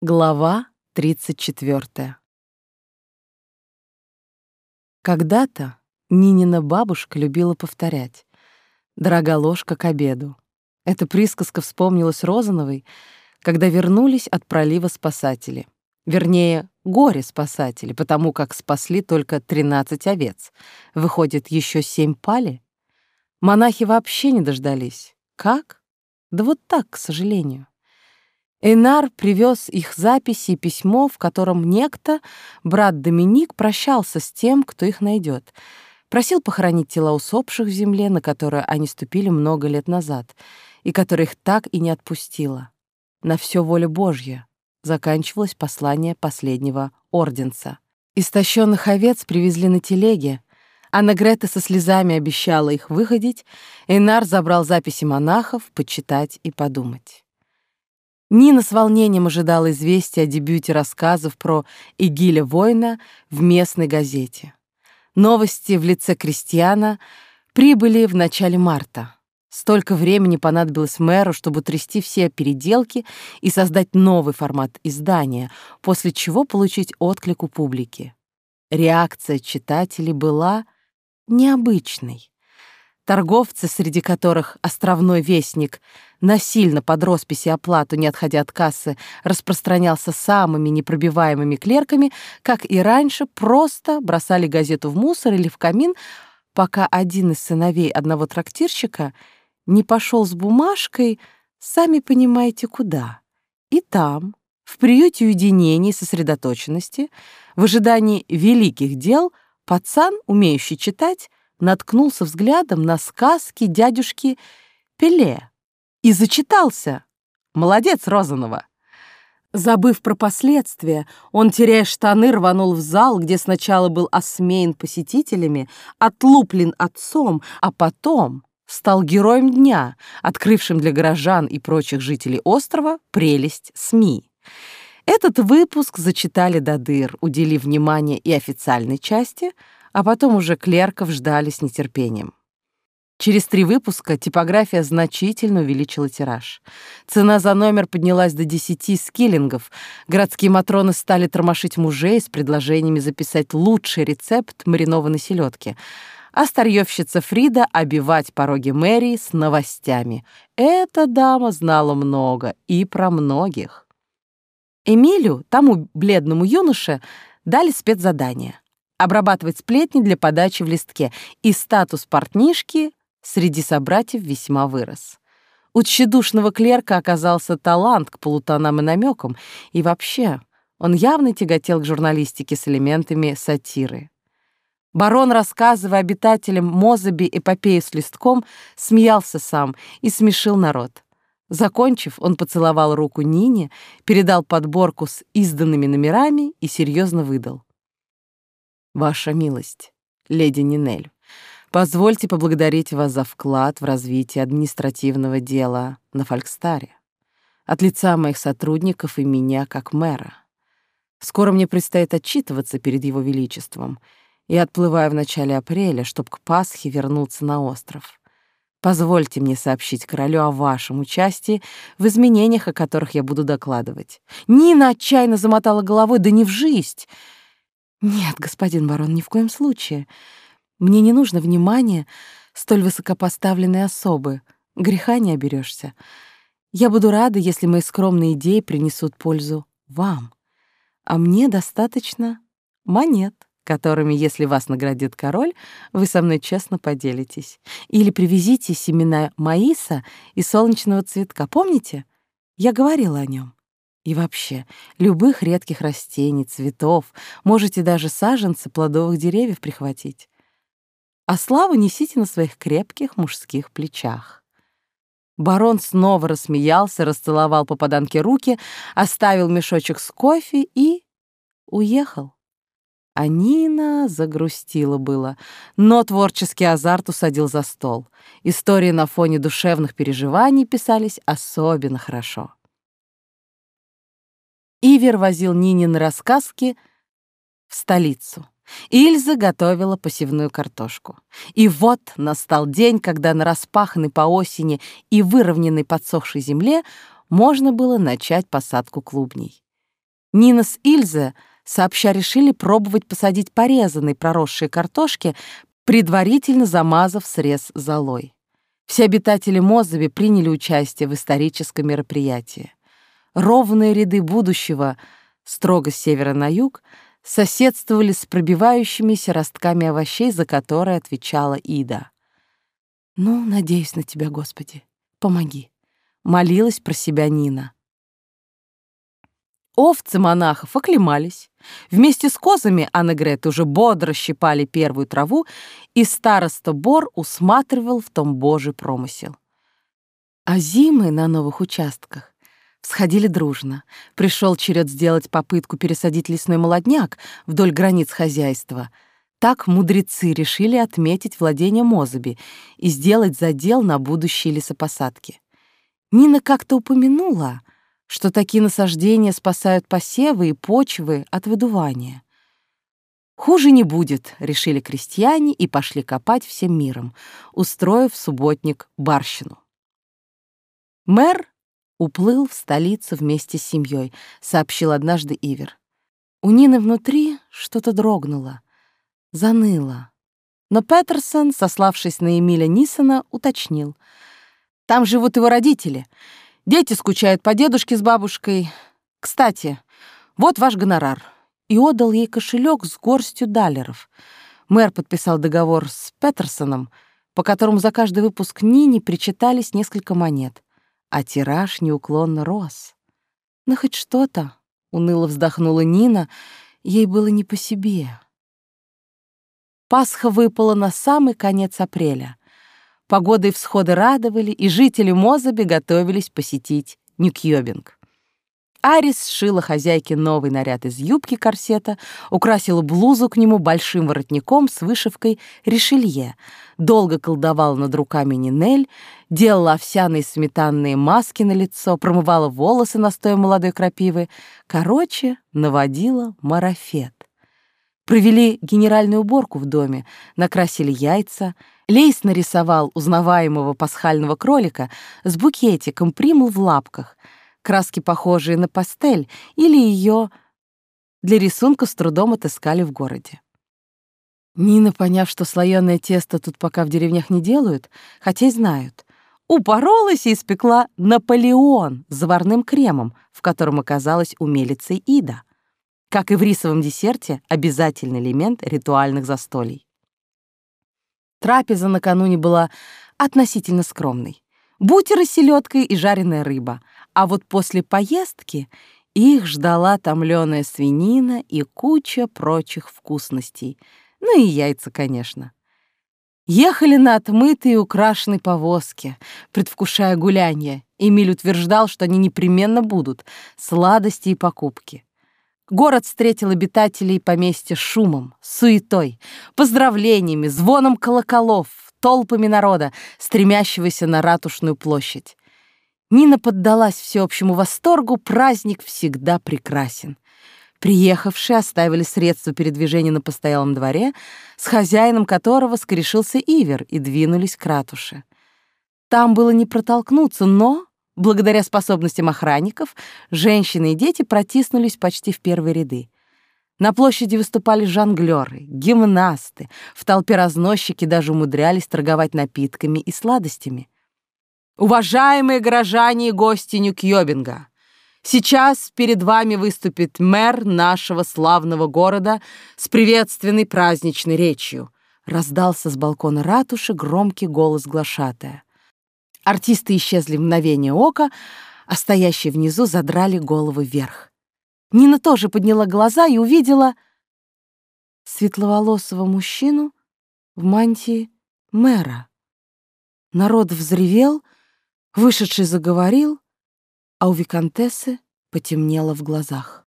Глава 34 Когда-то Нинина бабушка любила повторять «Дорога ложка к обеду». Эта присказка вспомнилась Розановой, когда вернулись от пролива спасатели. Вернее, горе-спасатели, потому как спасли только 13 овец. Выходит, еще семь пали? Монахи вообще не дождались. Как? Да вот так, к сожалению. Эйнар привез их записи и письмо, в котором некто, брат Доминик, прощался с тем, кто их найдет. Просил похоронить тела усопших в земле, на которую они ступили много лет назад, и которая их так и не отпустила. На все воля Божья заканчивалось послание последнего орденца. Истощенных овец привезли на телеге, Анна Грета со слезами обещала их выходить, Эйнар забрал записи монахов, почитать и подумать. Нина с волнением ожидала известия о дебюте рассказов про Игиля Воина в местной газете. Новости в лице крестьяна прибыли в начале марта. Столько времени понадобилось мэру, чтобы трясти все переделки и создать новый формат издания, после чего получить отклик у публики. Реакция читателей была необычной. Торговцы, среди которых островной вестник насильно под росписи оплату, не отходя от кассы, распространялся самыми непробиваемыми клерками, как и раньше, просто бросали газету в мусор или в камин, пока один из сыновей одного трактирщика не пошел с бумажкой, сами понимаете, куда. И там, в приюте уединения и сосредоточенности, в ожидании великих дел, пацан, умеющий читать, наткнулся взглядом на сказки дядюшки Пеле и зачитался. Молодец, Розанова. Забыв про последствия, он, теряя штаны, рванул в зал, где сначала был осмеян посетителями, отлуплен отцом, а потом стал героем дня, открывшим для горожан и прочих жителей острова прелесть СМИ. Этот выпуск зачитали до дыр, уделив внимание и официальной части — а потом уже клерков ждали с нетерпением. Через три выпуска типография значительно увеличила тираж. Цена за номер поднялась до 10 скиллингов. Городские матроны стали тормошить мужей с предложениями записать лучший рецепт маринованной селедки, а старьевщица Фрида обивать пороги мэрии с новостями. Эта дама знала много и про многих. Эмилю, тому бледному юноше, дали спецзадание обрабатывать сплетни для подачи в листке, и статус портнишки среди собратьев весьма вырос. У тщедушного клерка оказался талант к полутонам и намекам, и вообще он явно тяготел к журналистике с элементами сатиры. Барон, рассказывая обитателям Мозаби эпопею с листком, смеялся сам и смешил народ. Закончив, он поцеловал руку Нине, передал подборку с изданными номерами и серьезно выдал. Ваша милость, леди Нинель, позвольте поблагодарить вас за вклад в развитие административного дела на Фолькстаре. От лица моих сотрудников и меня как мэра. Скоро мне предстоит отчитываться перед его величеством. и отплываю в начале апреля, чтобы к Пасхе вернуться на остров. Позвольте мне сообщить королю о вашем участии в изменениях, о которых я буду докладывать. Нина отчаянно замотала головой, да не в жизнь. «Нет, господин барон, ни в коем случае. Мне не нужно внимания столь высокопоставленной особы. Греха не оберешься. Я буду рада, если мои скромные идеи принесут пользу вам. А мне достаточно монет, которыми, если вас наградит король, вы со мной честно поделитесь. Или привезите семена маиса и солнечного цветка. Помните? Я говорила о нем. И вообще, любых редких растений, цветов, можете даже саженцы плодовых деревьев прихватить. А славу несите на своих крепких мужских плечах. Барон снова рассмеялся, расцеловал попаданке руки, оставил мешочек с кофе и уехал. А Нина загрустила было, но творческий азарт усадил за стол. Истории на фоне душевных переживаний писались особенно хорошо. Ивер возил Нинин рассказки в столицу. Ильза готовила посевную картошку. И вот настал день, когда на распаханной по осени и выровненной подсохшей земле можно было начать посадку клубней. Нина с Ильзе сообща решили пробовать посадить порезанные проросшие картошки, предварительно замазав срез золой. Все обитатели Мозови приняли участие в историческом мероприятии. Ровные ряды будущего, строго с севера на юг, соседствовали с пробивающимися ростками овощей, за которые отвечала Ида. «Ну, надеюсь на тебя, Господи, помоги», — молилась про себя Нина. Овцы монахов оклемались. Вместе с козами Анна Грет уже бодро щипали первую траву, и староста Бор усматривал в том божий промысел. А зимы на новых участках всходили дружно. Пришел черед сделать попытку пересадить лесной молодняк вдоль границ хозяйства. Так мудрецы решили отметить владение Мозаби и сделать задел на будущие лесопосадки. Нина как-то упомянула — что такие насаждения спасают посевы и почвы от выдувания. Хуже не будет, решили крестьяне и пошли копать всем миром, устроив субботник барщину. Мэр уплыл в столицу вместе с семьей, сообщил однажды Ивер. У Нины внутри что-то дрогнуло, заныло. Но Петерсон, сославшись на Эмиля Нисона, уточнил. «Там живут его родители. Дети скучают по дедушке с бабушкой. Кстати, вот ваш гонорар. И отдал ей кошелек с горстью даллеров. Мэр подписал договор с Петерсоном, по которому за каждый выпуск Нини причитались несколько монет, а тираж неуклонно рос. «Ну, хоть что-то», — уныло вздохнула Нина, ей было не по себе. Пасха выпала на самый конец апреля. Погода и всходы радовали, и жители Мозаби готовились посетить Нюкьёбинг. Арис сшила хозяйке новый наряд из юбки корсета, украсила блузу к нему большим воротником с вышивкой «Ришелье», долго колдовала над руками Нинель, делала овсяные сметанные маски на лицо, промывала волосы настоем молодой крапивы. Короче, наводила марафет. Провели генеральную уборку в доме, накрасили яйца — Лейс нарисовал узнаваемого пасхального кролика с букетиком примул в лапках, краски, похожие на пастель, или ее для рисунка с трудом отыскали в городе. Нина, поняв, что слоёное тесто тут пока в деревнях не делают, хотя и знают, упоролась и испекла Наполеон с заварным кремом, в котором оказалась умелицей Ида. Как и в рисовом десерте, обязательный элемент ритуальных застолий. Трапеза накануне была относительно скромной. Бутеры с селедкой и жареная рыба. А вот после поездки их ждала томленая свинина и куча прочих вкусностей. Ну и яйца, конечно. Ехали на отмытой и украшенной повозке, предвкушая гулянье. Эмиль утверждал, что они непременно будут — сладости и покупки. Город встретил обитателей поместья шумом, суетой, поздравлениями, звоном колоколов, толпами народа, стремящегося на ратушную площадь. Нина поддалась всеобщему восторгу, праздник всегда прекрасен. Приехавшие оставили средства передвижения на постоялом дворе, с хозяином которого скрешился Ивер, и двинулись к ратуше. Там было не протолкнуться, но Благодаря способностям охранников, женщины и дети протиснулись почти в первые ряды. На площади выступали жонглёры, гимнасты, в толпе разносчики даже умудрялись торговать напитками и сладостями. «Уважаемые горожане и гости Нюкьёбинга! Сейчас перед вами выступит мэр нашего славного города с приветственной праздничной речью», раздался с балкона ратуши громкий голос глашатая. Артисты исчезли в мгновение ока, а стоящие внизу задрали головы вверх. Нина тоже подняла глаза и увидела светловолосого мужчину в мантии мэра. Народ взревел, вышедший заговорил, а у виконтессы потемнело в глазах.